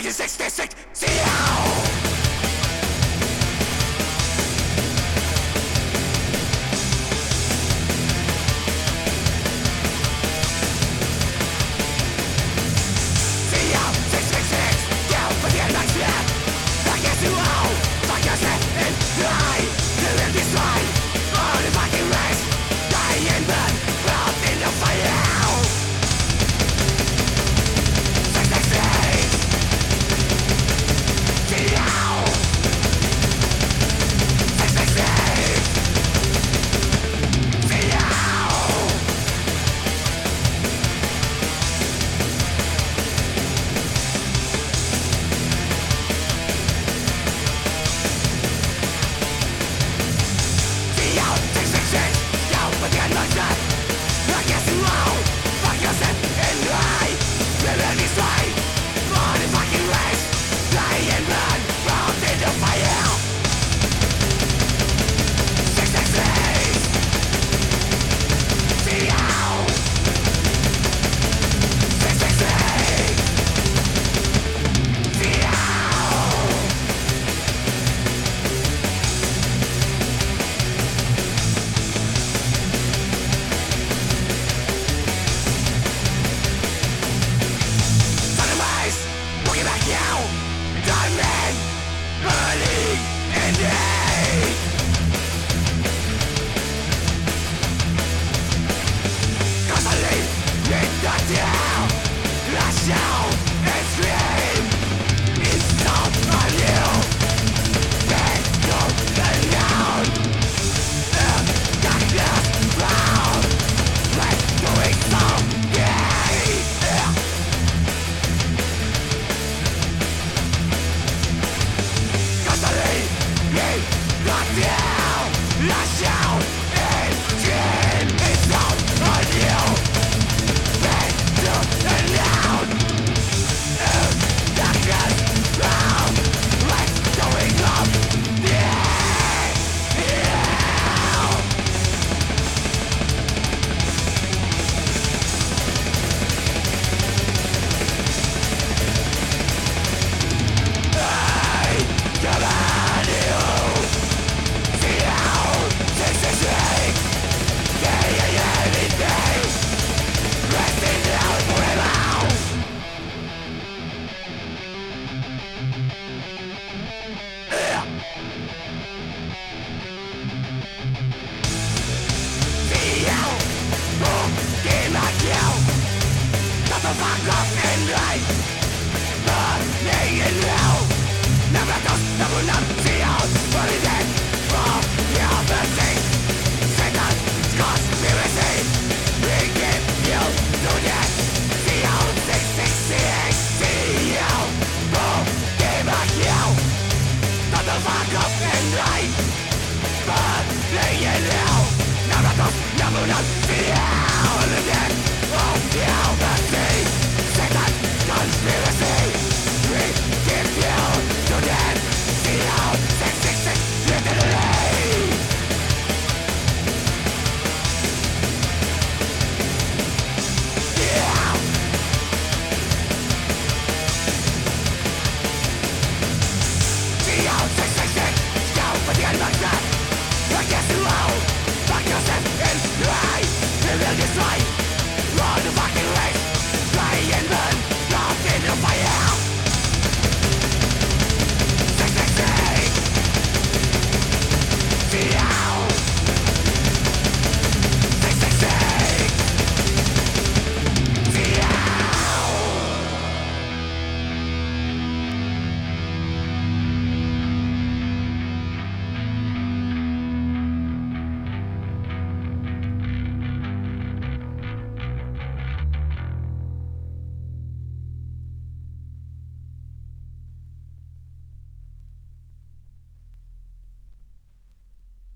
Are you 66, see how? Motherfucker in life